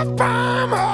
I promise.